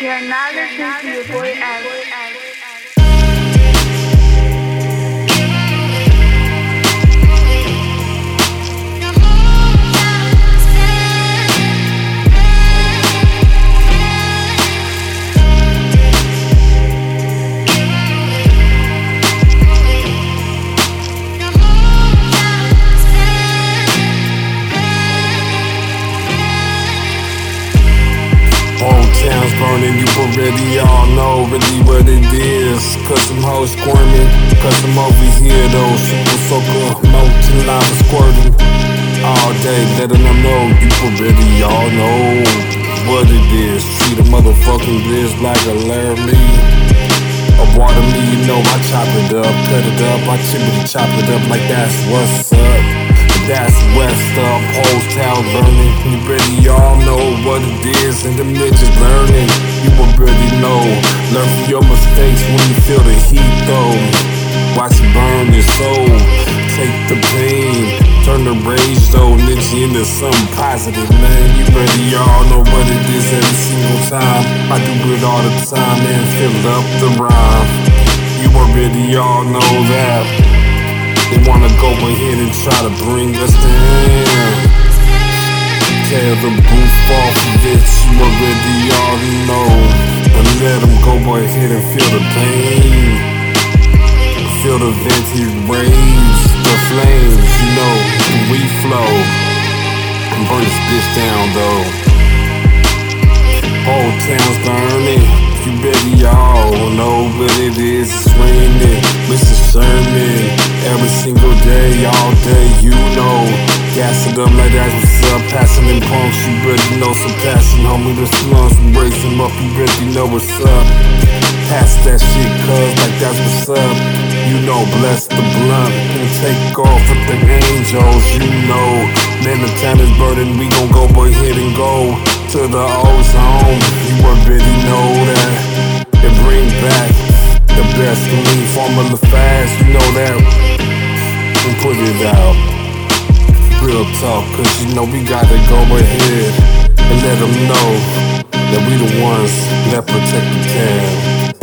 You're not listening to your boy Alex. Town's burning, you already all know really what it is. Cause some hoes squirming, cause I'm over here though. Super soaker, molten lava squirting. All day, letting them know you already all know what it is. Treat a motherfucking bitch like a Laramie. A water me, you know I chop it up, cut it up, I chippity chop it up like that's what's up. That's west up, hoes town burning. You already all know what it is, and the midgets learning. You already know. Learn from your mistakes when you feel the heat though. Watch it burn your soul. Take the pain, turn the rage though, ninja into something positive, man. You already all know what it is every single time. I do it all the time and fill up the rhyme. You already all know that. They wanna go ahead and try to bring us down. Tear the roof off of it, go ahead and feel the pain. Feel the vented waves, the flames, you know, we flow. And burn this bitch down though. Whole town's burning. You better y'all know what it is. It's raining. Mr. Sherman. Every single day, all day, you know. Gas it up like that's in punks, you better know some passion. Homie, the slums, we raise them up. You better know what's up. Pass that shit, cuz, like that's what's up. You know, bless the blunt and take off with the angels. You know, man, the time is burning. We gon' go boy, hit and go to the old zone. You already know that. And bring back the best lean formula fast. You know that. And put it out. Real talk, cause you know we gotta go ahead and let them know that we the ones that protect the town.